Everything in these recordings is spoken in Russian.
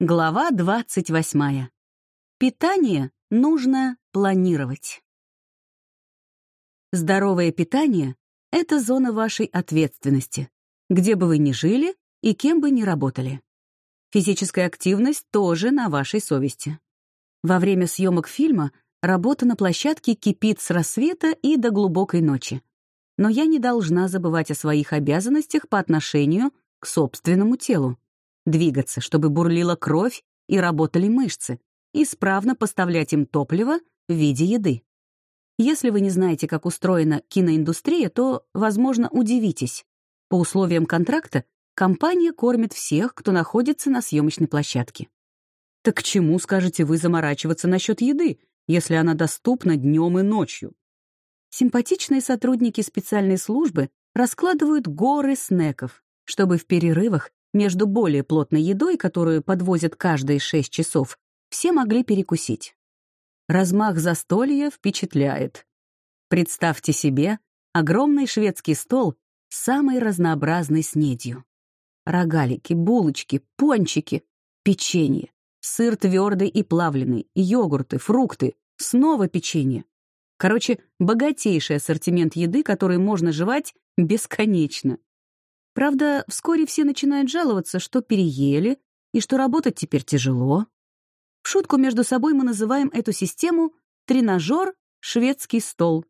Глава 28. Питание нужно планировать. Здоровое питание — это зона вашей ответственности, где бы вы ни жили и кем бы ни работали. Физическая активность тоже на вашей совести. Во время съемок фильма работа на площадке кипит с рассвета и до глубокой ночи. Но я не должна забывать о своих обязанностях по отношению к собственному телу двигаться, чтобы бурлила кровь и работали мышцы, исправно поставлять им топливо в виде еды. Если вы не знаете, как устроена киноиндустрия, то, возможно, удивитесь. По условиям контракта компания кормит всех, кто находится на съемочной площадке. Так к чему, скажете вы, заморачиваться насчет еды, если она доступна днем и ночью? Симпатичные сотрудники специальной службы раскладывают горы снеков, чтобы в перерывах между более плотной едой, которую подвозят каждые шесть часов, все могли перекусить. Размах застолья впечатляет. Представьте себе огромный шведский стол с самой разнообразной снедью. Рогалики, булочки, пончики, печенье, сыр твердый и плавленый, йогурты, фрукты, снова печенье. Короче, богатейший ассортимент еды, который можно жевать бесконечно. Правда, вскоре все начинают жаловаться, что переели и что работать теперь тяжело. В шутку между собой мы называем эту систему «тренажер шведский стол».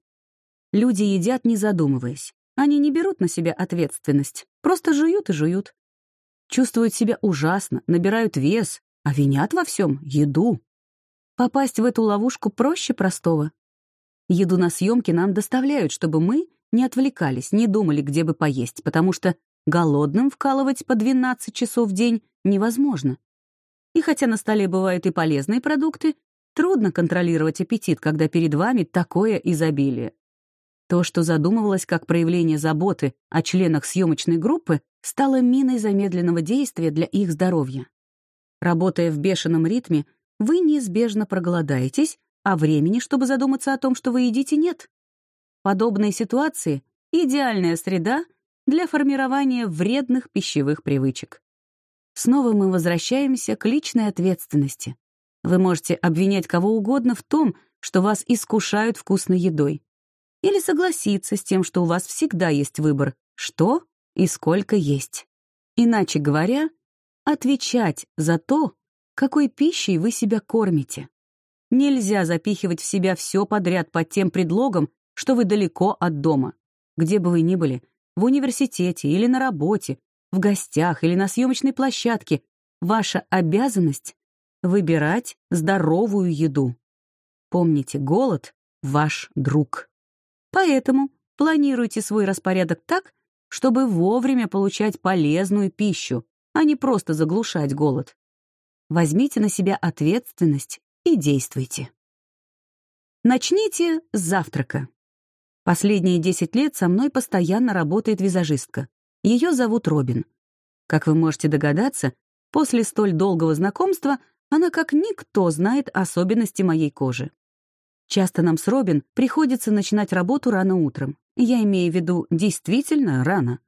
Люди едят, не задумываясь. Они не берут на себя ответственность, просто жуют и жуют. Чувствуют себя ужасно, набирают вес, а винят во всем еду. Попасть в эту ловушку проще простого. Еду на съемке нам доставляют, чтобы мы не отвлекались, не думали, где бы поесть, потому что Голодным вкалывать по 12 часов в день невозможно. И хотя на столе бывают и полезные продукты, трудно контролировать аппетит, когда перед вами такое изобилие. То, что задумывалось как проявление заботы о членах съемочной группы, стало миной замедленного действия для их здоровья. Работая в бешеном ритме, вы неизбежно проголодаетесь, а времени, чтобы задуматься о том, что вы едите, нет. Подобные ситуации — идеальная среда для формирования вредных пищевых привычек. Снова мы возвращаемся к личной ответственности. Вы можете обвинять кого угодно в том, что вас искушают вкусной едой. Или согласиться с тем, что у вас всегда есть выбор, что и сколько есть. Иначе говоря, отвечать за то, какой пищей вы себя кормите. Нельзя запихивать в себя все подряд под тем предлогом, что вы далеко от дома. Где бы вы ни были, в университете или на работе, в гостях или на съемочной площадке, ваша обязанность — выбирать здоровую еду. Помните, голод — ваш друг. Поэтому планируйте свой распорядок так, чтобы вовремя получать полезную пищу, а не просто заглушать голод. Возьмите на себя ответственность и действуйте. Начните с завтрака. Последние 10 лет со мной постоянно работает визажистка. Ее зовут Робин. Как вы можете догадаться, после столь долгого знакомства она как никто знает особенности моей кожи. Часто нам с Робин приходится начинать работу рано утром. Я имею в виду действительно рано.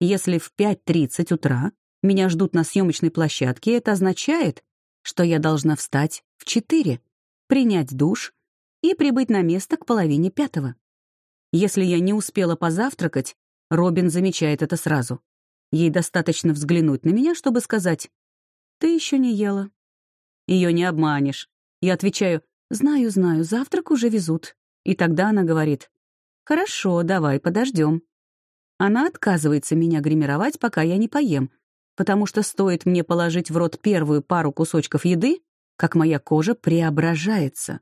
Если в 5.30 утра меня ждут на съемочной площадке, это означает, что я должна встать в 4, принять душ и прибыть на место к половине пятого. Если я не успела позавтракать, Робин замечает это сразу. Ей достаточно взглянуть на меня, чтобы сказать «Ты еще не ела». Ее не обманешь. Я отвечаю «Знаю, знаю, завтрак уже везут». И тогда она говорит «Хорошо, давай, подождем». Она отказывается меня гримировать, пока я не поем, потому что стоит мне положить в рот первую пару кусочков еды, как моя кожа преображается.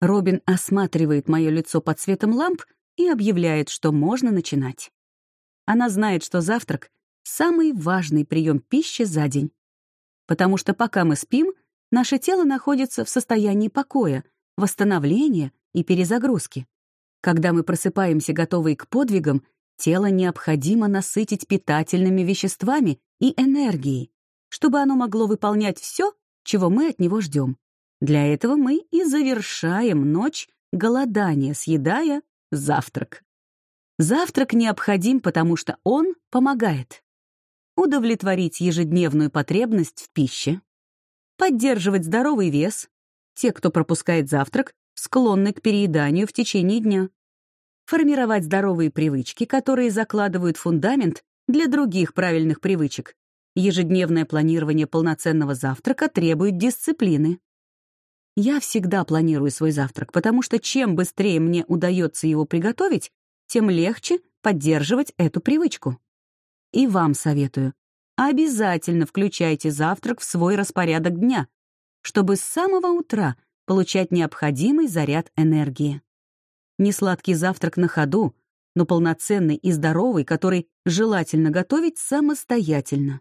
Робин осматривает мое лицо под светом ламп и объявляет, что можно начинать. Она знает, что завтрак — самый важный прием пищи за день. Потому что пока мы спим, наше тело находится в состоянии покоя, восстановления и перезагрузки. Когда мы просыпаемся, готовые к подвигам, тело необходимо насытить питательными веществами и энергией, чтобы оно могло выполнять все, чего мы от него ждем. Для этого мы и завершаем ночь голодания, съедая завтрак. Завтрак необходим, потому что он помогает удовлетворить ежедневную потребность в пище, поддерживать здоровый вес. Те, кто пропускает завтрак, склонны к перееданию в течение дня. Формировать здоровые привычки, которые закладывают фундамент для других правильных привычек. Ежедневное планирование полноценного завтрака требует дисциплины. Я всегда планирую свой завтрак, потому что чем быстрее мне удается его приготовить, тем легче поддерживать эту привычку. И вам советую, обязательно включайте завтрак в свой распорядок дня, чтобы с самого утра получать необходимый заряд энергии. Несладкий завтрак на ходу, но полноценный и здоровый, который желательно готовить самостоятельно.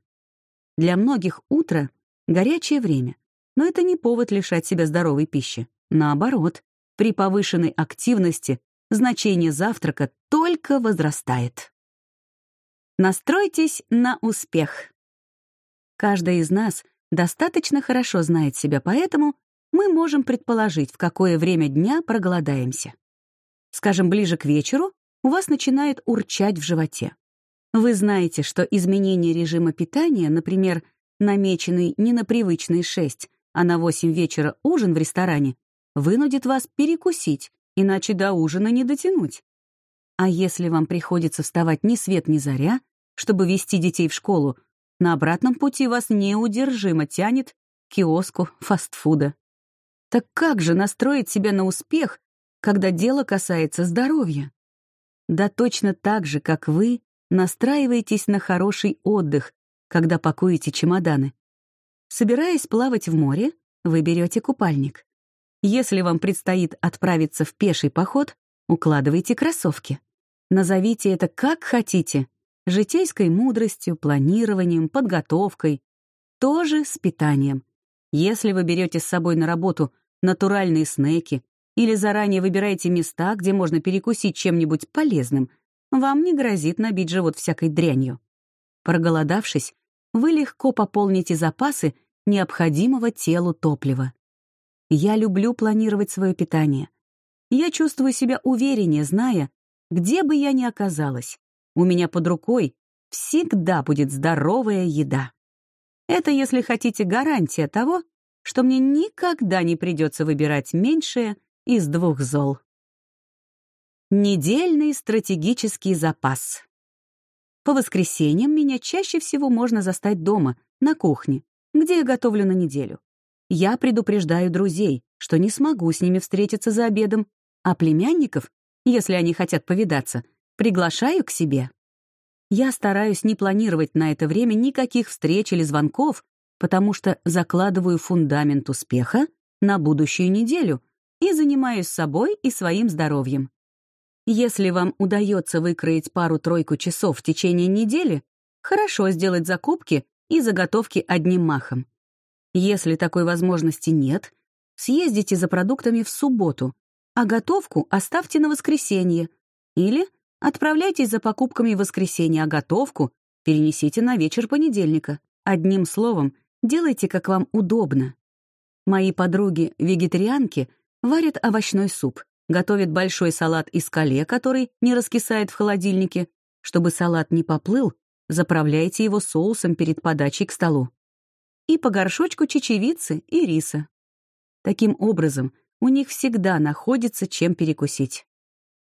Для многих утро — горячее время, но это не повод лишать себя здоровой пищи. Наоборот, при повышенной активности значение завтрака только возрастает. Настройтесь на успех. Каждый из нас достаточно хорошо знает себя, поэтому мы можем предположить, в какое время дня проголодаемся. Скажем, ближе к вечеру у вас начинает урчать в животе. Вы знаете, что изменение режима питания, например, намеченный не на привычные 6, а на 8 вечера ужин в ресторане, вынудит вас перекусить, иначе до ужина не дотянуть. А если вам приходится вставать ни свет ни заря, чтобы вести детей в школу, на обратном пути вас неудержимо тянет к киоску фастфуда. Так как же настроить себя на успех, когда дело касается здоровья? Да точно так же, как вы настраиваетесь на хороший отдых, когда пакуете чемоданы. Собираясь плавать в море, вы берете купальник. Если вам предстоит отправиться в пеший поход, укладывайте кроссовки. Назовите это как хотите — житейской мудростью, планированием, подготовкой, тоже с питанием. Если вы берете с собой на работу натуральные снеки или заранее выбираете места, где можно перекусить чем-нибудь полезным, вам не грозит набить живот всякой дрянью. Проголодавшись, вы легко пополните запасы необходимого телу топлива. Я люблю планировать свое питание. Я чувствую себя увереннее, зная, где бы я ни оказалась, у меня под рукой всегда будет здоровая еда. Это, если хотите, гарантия того, что мне никогда не придется выбирать меньшее из двух зол. Недельный стратегический запас. По воскресеньям меня чаще всего можно застать дома, на кухне, где я готовлю на неделю. Я предупреждаю друзей, что не смогу с ними встретиться за обедом, а племянников, если они хотят повидаться, приглашаю к себе. Я стараюсь не планировать на это время никаких встреч или звонков, потому что закладываю фундамент успеха на будущую неделю и занимаюсь собой и своим здоровьем. Если вам удается выкроить пару-тройку часов в течение недели, хорошо сделать закупки и заготовки одним махом. Если такой возможности нет, съездите за продуктами в субботу, а готовку оставьте на воскресенье. Или отправляйтесь за покупками в воскресенье, а готовку перенесите на вечер понедельника. Одним словом, Делайте, как вам удобно. Мои подруги-вегетарианки варят овощной суп, готовят большой салат из кале, который не раскисает в холодильнике. Чтобы салат не поплыл, заправляйте его соусом перед подачей к столу. И по горшочку чечевицы и риса. Таким образом, у них всегда находится чем перекусить.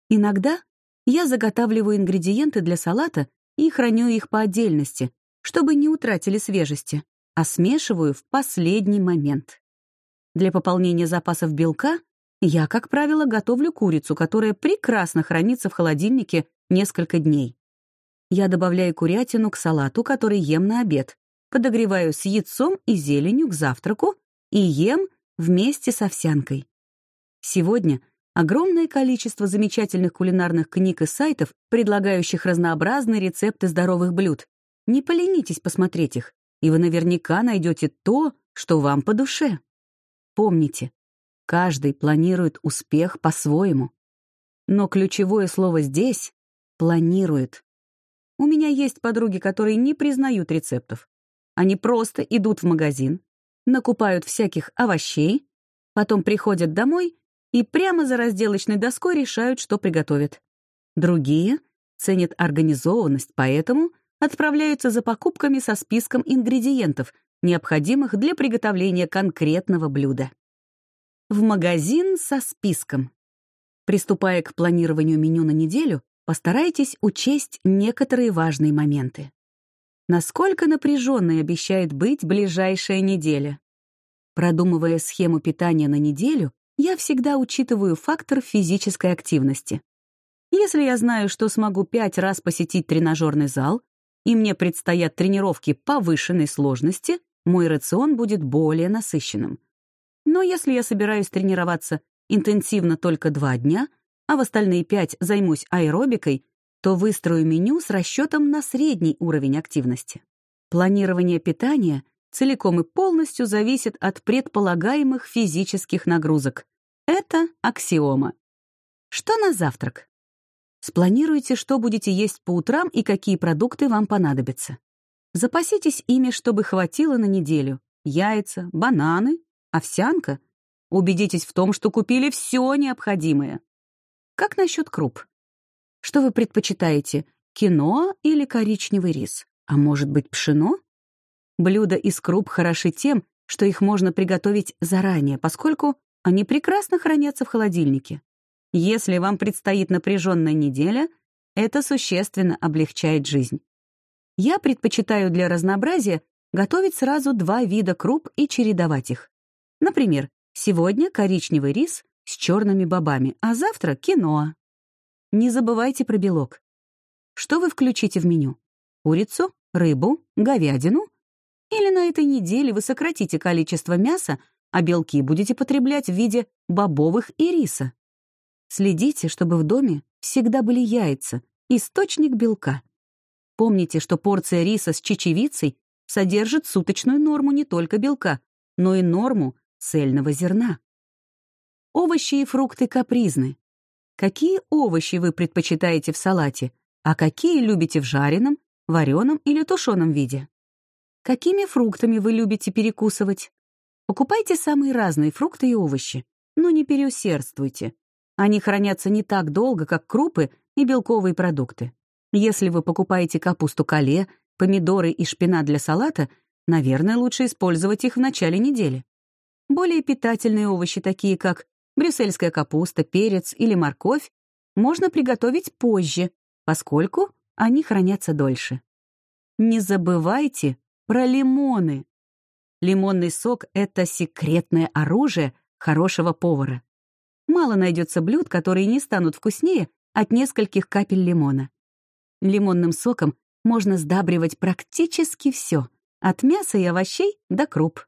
Иногда я заготавливаю ингредиенты для салата и храню их по отдельности, чтобы не утратили свежести а смешиваю в последний момент. Для пополнения запасов белка я, как правило, готовлю курицу, которая прекрасно хранится в холодильнике несколько дней. Я добавляю курятину к салату, который ем на обед, подогреваю с яйцом и зеленью к завтраку и ем вместе с овсянкой. Сегодня огромное количество замечательных кулинарных книг и сайтов, предлагающих разнообразные рецепты здоровых блюд. Не поленитесь посмотреть их и вы наверняка найдете то, что вам по душе. Помните, каждый планирует успех по-своему. Но ключевое слово здесь — планирует. У меня есть подруги, которые не признают рецептов. Они просто идут в магазин, накупают всяких овощей, потом приходят домой и прямо за разделочной доской решают, что приготовят. Другие ценят организованность, поэтому отправляются за покупками со списком ингредиентов, необходимых для приготовления конкретного блюда. В магазин со списком. Приступая к планированию меню на неделю, постарайтесь учесть некоторые важные моменты. Насколько напряженной обещает быть ближайшая неделя? Продумывая схему питания на неделю, я всегда учитываю фактор физической активности. Если я знаю, что смогу пять раз посетить тренажерный зал, и мне предстоят тренировки повышенной сложности, мой рацион будет более насыщенным. Но если я собираюсь тренироваться интенсивно только два дня, а в остальные пять займусь аэробикой, то выстрою меню с расчетом на средний уровень активности. Планирование питания целиком и полностью зависит от предполагаемых физических нагрузок. Это аксиома. Что на завтрак? Спланируйте, что будете есть по утрам и какие продукты вам понадобятся. Запаситесь ими, чтобы хватило на неделю. Яйца, бананы, овсянка. Убедитесь в том, что купили все необходимое. Как насчет круп? Что вы предпочитаете, киноа или коричневый рис? А может быть, пшено? Блюда из круп хороши тем, что их можно приготовить заранее, поскольку они прекрасно хранятся в холодильнике. Если вам предстоит напряженная неделя, это существенно облегчает жизнь. Я предпочитаю для разнообразия готовить сразу два вида круп и чередовать их. Например, сегодня коричневый рис с черными бобами, а завтра киноа. Не забывайте про белок. Что вы включите в меню? Курицу, рыбу, говядину? Или на этой неделе вы сократите количество мяса, а белки будете потреблять в виде бобовых и риса? Следите, чтобы в доме всегда были яйца, источник белка. Помните, что порция риса с чечевицей содержит суточную норму не только белка, но и норму цельного зерна. Овощи и фрукты капризны, Какие овощи вы предпочитаете в салате, а какие любите в жареном, вареном или тушеном виде? Какими фруктами вы любите перекусывать? Покупайте самые разные фрукты и овощи, но не переусердствуйте. Они хранятся не так долго, как крупы и белковые продукты. Если вы покупаете капусту кале, помидоры и шпинат для салата, наверное, лучше использовать их в начале недели. Более питательные овощи, такие как брюссельская капуста, перец или морковь можно приготовить позже, поскольку они хранятся дольше. Не забывайте про лимоны. Лимонный сок — это секретное оружие хорошего повара. Мало найдется блюд, которые не станут вкуснее от нескольких капель лимона. Лимонным соком можно сдабривать практически все, от мяса и овощей до круп.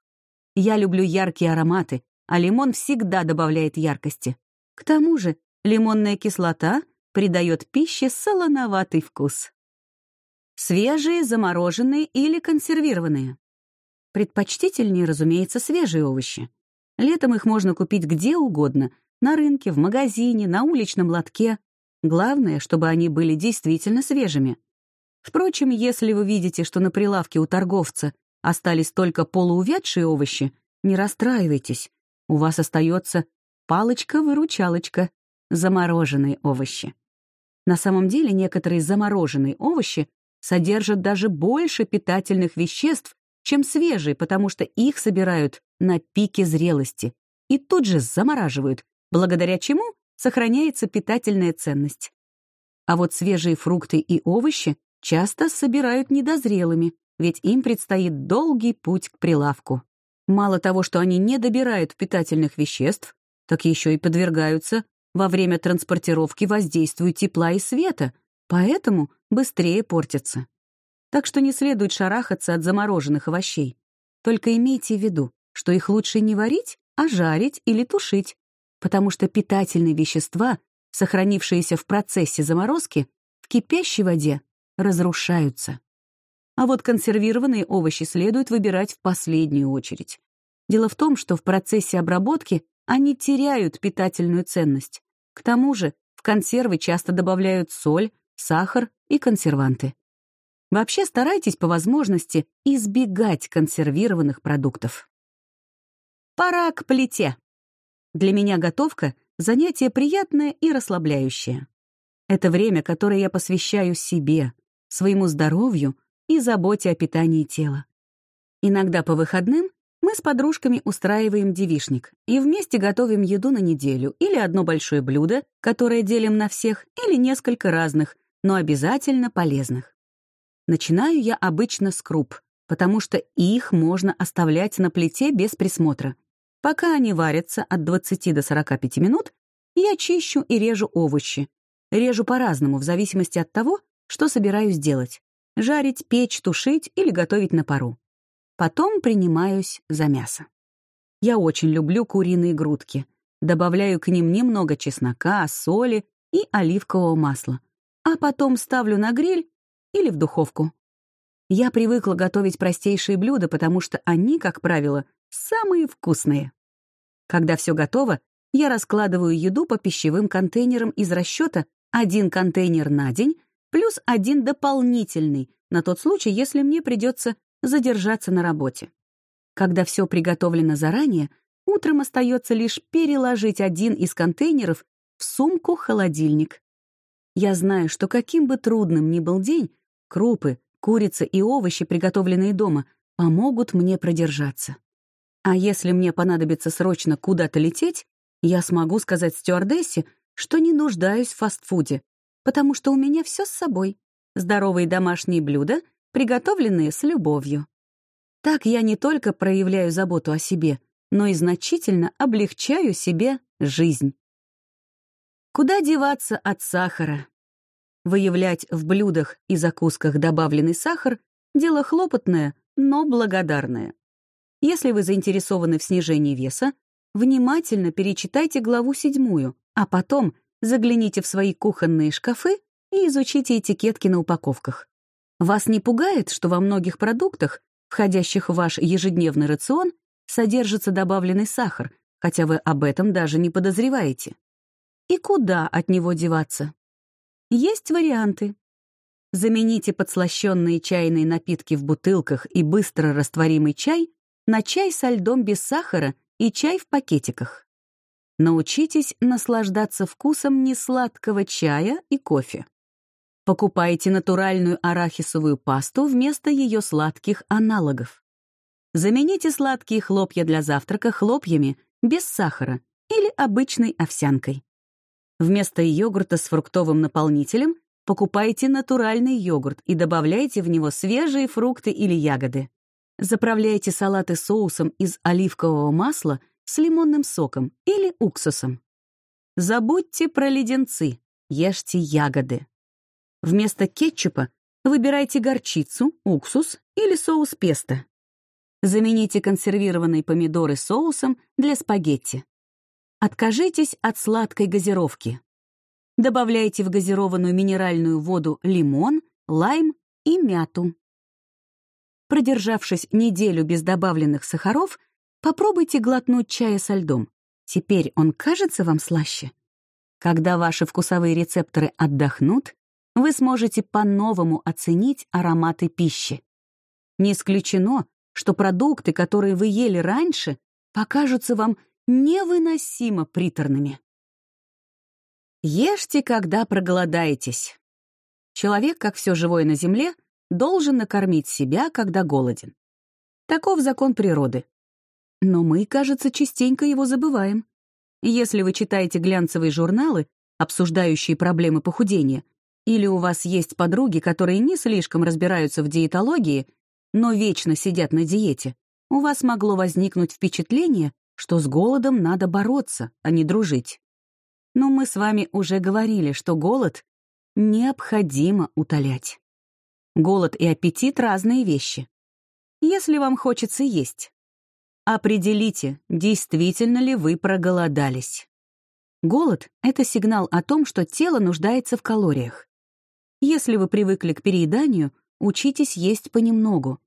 Я люблю яркие ароматы, а лимон всегда добавляет яркости. К тому же лимонная кислота придает пище солоноватый вкус. Свежие, замороженные или консервированные. Предпочтительнее, разумеется, свежие овощи. Летом их можно купить где угодно — на рынке, в магазине, на уличном лотке. Главное, чтобы они были действительно свежими. Впрочем, если вы видите, что на прилавке у торговца остались только полуувядшие овощи, не расстраивайтесь, у вас остается палочка-выручалочка — замороженные овощи. На самом деле некоторые замороженные овощи содержат даже больше питательных веществ, чем свежие, потому что их собирают на пике зрелости и тут же замораживают, благодаря чему сохраняется питательная ценность. А вот свежие фрукты и овощи часто собирают недозрелыми, ведь им предстоит долгий путь к прилавку. Мало того, что они не добирают питательных веществ, так еще и подвергаются во время транспортировки воздействию тепла и света, поэтому быстрее портятся. Так что не следует шарахаться от замороженных овощей. Только имейте в виду, что их лучше не варить, а жарить или тушить, потому что питательные вещества, сохранившиеся в процессе заморозки, в кипящей воде разрушаются. А вот консервированные овощи следует выбирать в последнюю очередь. Дело в том, что в процессе обработки они теряют питательную ценность. К тому же в консервы часто добавляют соль, сахар и консерванты. Вообще старайтесь по возможности избегать консервированных продуктов. Пора к плите. Для меня готовка — занятие приятное и расслабляющее. Это время, которое я посвящаю себе, своему здоровью и заботе о питании тела. Иногда по выходным мы с подружками устраиваем девишник и вместе готовим еду на неделю или одно большое блюдо, которое делим на всех, или несколько разных, но обязательно полезных. Начинаю я обычно с круп, потому что их можно оставлять на плите без присмотра. Пока они варятся от 20 до 45 минут, я чищу и режу овощи. Режу по-разному, в зависимости от того, что собираюсь делать. Жарить, печь, тушить или готовить на пару. Потом принимаюсь за мясо. Я очень люблю куриные грудки. Добавляю к ним немного чеснока, соли и оливкового масла. А потом ставлю на гриль или в духовку. Я привыкла готовить простейшие блюда, потому что они, как правило, самые вкусные. Когда все готово, я раскладываю еду по пищевым контейнерам из расчета один контейнер на день плюс один дополнительный на тот случай, если мне придется задержаться на работе. Когда все приготовлено заранее, утром остается лишь переложить один из контейнеров в сумку-холодильник. Я знаю, что каким бы трудным ни был день, крупы, курица и овощи, приготовленные дома, помогут мне продержаться. А если мне понадобится срочно куда-то лететь, я смогу сказать стюардессе, что не нуждаюсь в фастфуде, потому что у меня все с собой. Здоровые домашние блюда, приготовленные с любовью. Так я не только проявляю заботу о себе, но и значительно облегчаю себе жизнь. Куда деваться от сахара? Выявлять в блюдах и закусках добавленный сахар — дело хлопотное, но благодарное. Если вы заинтересованы в снижении веса, внимательно перечитайте главу седьмую, а потом загляните в свои кухонные шкафы и изучите этикетки на упаковках. Вас не пугает, что во многих продуктах, входящих в ваш ежедневный рацион, содержится добавленный сахар, хотя вы об этом даже не подозреваете? И куда от него деваться? Есть варианты. Замените подслащенные чайные напитки в бутылках и быстро растворимый чай на чай со льдом без сахара и чай в пакетиках. Научитесь наслаждаться вкусом несладкого чая и кофе. Покупайте натуральную арахисовую пасту вместо ее сладких аналогов. Замените сладкие хлопья для завтрака хлопьями без сахара или обычной овсянкой. Вместо йогурта с фруктовым наполнителем покупайте натуральный йогурт и добавляйте в него свежие фрукты или ягоды. Заправляйте салаты соусом из оливкового масла с лимонным соком или уксусом. Забудьте про леденцы, ешьте ягоды. Вместо кетчупа выбирайте горчицу, уксус или соус песто. Замените консервированные помидоры соусом для спагетти. Откажитесь от сладкой газировки. Добавляйте в газированную минеральную воду лимон, лайм и мяту. Продержавшись неделю без добавленных сахаров, попробуйте глотнуть чая со льдом. Теперь он кажется вам слаще? Когда ваши вкусовые рецепторы отдохнут, вы сможете по-новому оценить ароматы пищи. Не исключено, что продукты, которые вы ели раньше, покажутся вам невыносимо приторными. Ешьте, когда проголодаетесь. Человек, как все живое на Земле, должен накормить себя, когда голоден. Таков закон природы. Но мы, кажется, частенько его забываем. Если вы читаете глянцевые журналы, обсуждающие проблемы похудения, или у вас есть подруги, которые не слишком разбираются в диетологии, но вечно сидят на диете, у вас могло возникнуть впечатление, что с голодом надо бороться, а не дружить. Но мы с вами уже говорили, что голод необходимо утолять. Голод и аппетит — разные вещи. Если вам хочется есть, определите, действительно ли вы проголодались. Голод — это сигнал о том, что тело нуждается в калориях. Если вы привыкли к перееданию, учитесь есть понемногу.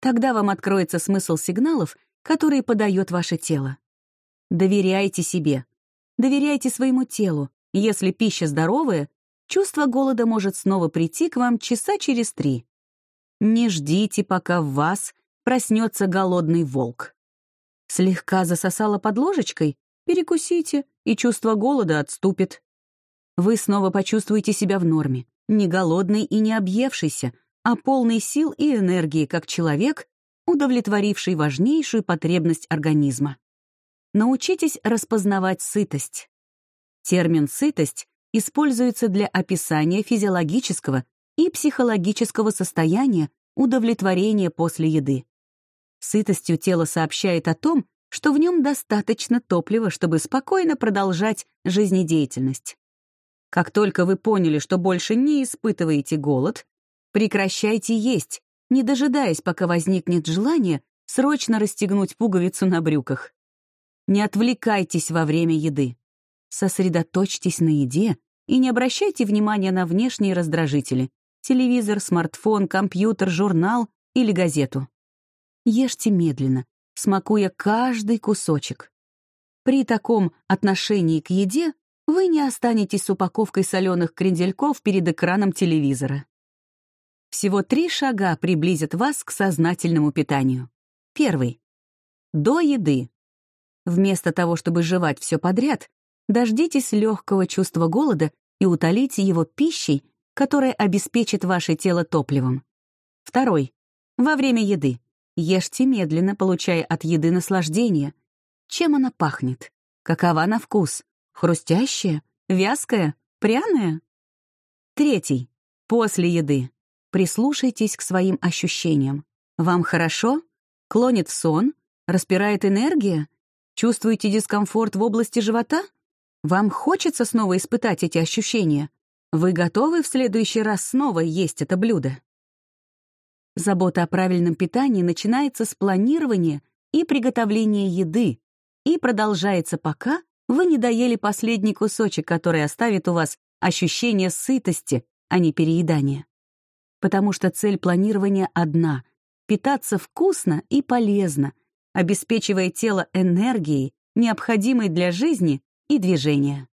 Тогда вам откроется смысл сигналов, которые подает ваше тело. Доверяйте себе. Доверяйте своему телу. Если пища здоровая, чувство голода может снова прийти к вам часа через три. Не ждите, пока в вас проснется голодный волк. Слегка засосало под ложечкой? Перекусите, и чувство голода отступит. Вы снова почувствуете себя в норме не голодный и не объевшийся, а полный сил и энергии, как человек, удовлетворивший важнейшую потребность организма. Научитесь распознавать сытость. Термин «сытость» используется для описания физиологического и психологического состояния удовлетворения после еды. Сытостью тело сообщает о том, что в нем достаточно топлива, чтобы спокойно продолжать жизнедеятельность. Как только вы поняли, что больше не испытываете голод, прекращайте есть, не дожидаясь, пока возникнет желание срочно расстегнуть пуговицу на брюках. Не отвлекайтесь во время еды. Сосредоточьтесь на еде и не обращайте внимания на внешние раздражители — телевизор, смартфон, компьютер, журнал или газету. Ешьте медленно, смакуя каждый кусочек. При таком отношении к еде вы не останетесь с упаковкой соленых крендельков перед экраном телевизора. Всего три шага приблизят вас к сознательному питанию. Первый. До еды. Вместо того, чтобы жевать все подряд, дождитесь легкого чувства голода и утолите его пищей, которая обеспечит ваше тело топливом. Второй. Во время еды. Ешьте медленно, получая от еды наслаждение. Чем она пахнет? Какова на вкус? Хрустящая? Вязкая? Пряная? Третий. После еды. Прислушайтесь к своим ощущениям. Вам хорошо? Клонит сон? Распирает энергия? Чувствуете дискомфорт в области живота? Вам хочется снова испытать эти ощущения? Вы готовы в следующий раз снова есть это блюдо? Забота о правильном питании начинается с планирования и приготовления еды и продолжается пока вы не доели последний кусочек, который оставит у вас ощущение сытости, а не переедания. Потому что цель планирования одна — питаться вкусно и полезно, обеспечивая тело энергией, необходимой для жизни и движения.